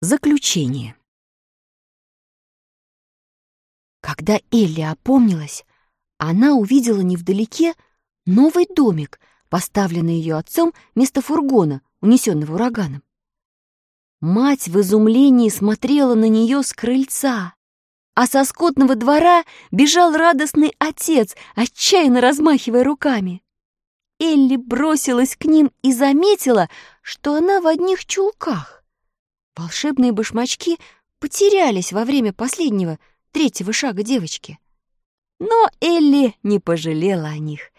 Заключение. Когда Элли опомнилась, она увидела невдалеке новый домик, поставленный ее отцом вместо фургона, унесенного ураганом. Мать в изумлении смотрела на нее с крыльца, а со скотного двора бежал радостный отец, отчаянно размахивая руками. Элли бросилась к ним и заметила, что она в одних чулках. Волшебные башмачки потерялись во время последнего, третьего шага девочки. Но Элли не пожалела о них.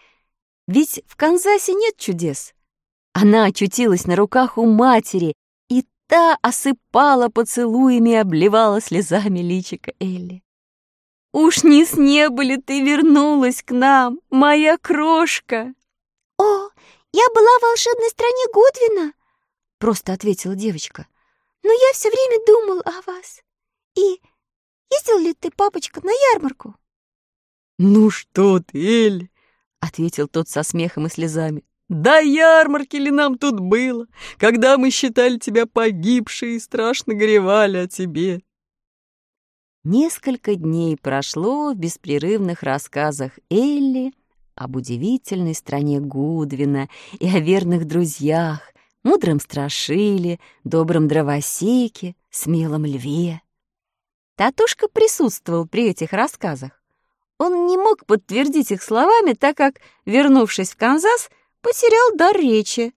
Ведь в Канзасе нет чудес. Она очутилась на руках у матери, и та осыпала поцелуями и обливала слезами личика Элли. «Уж не с неба ли ты вернулась к нам, моя крошка?» «О, я была в волшебной стране Гудвина», — просто ответила девочка. «Но я все время думал о вас. И ездил ли ты, папочка, на ярмарку?» «Ну что ты, Эль!» — ответил тот со смехом и слезами. «Да ярмарки ли нам тут было, когда мы считали тебя погибшей и страшно горевали о тебе?» Несколько дней прошло в беспрерывных рассказах Элли об удивительной стране Гудвина и о верных друзьях, мудром страшиле, добром дровосеке, смелом льве. Татушка присутствовал при этих рассказах. Он не мог подтвердить их словами, так как, вернувшись в Канзас, потерял дар речи.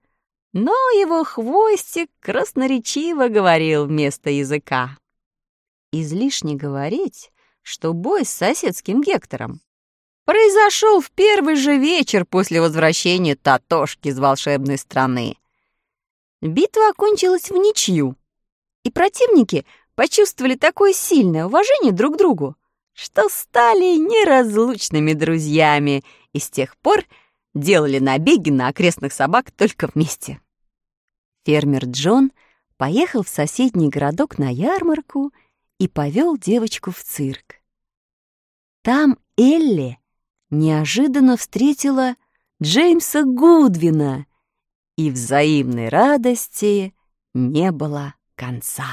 Но его хвостик красноречиво говорил вместо языка. Излишне говорить, что бой с соседским Гектором произошел в первый же вечер после возвращения Татошки из волшебной страны. Битва окончилась в ничью, и противники почувствовали такое сильное уважение друг к другу, что стали неразлучными друзьями и с тех пор делали набеги на окрестных собак только вместе. Фермер Джон поехал в соседний городок на ярмарку и повел девочку в цирк. Там Элли неожиданно встретила Джеймса Гудвина, и взаимной радости не было конца.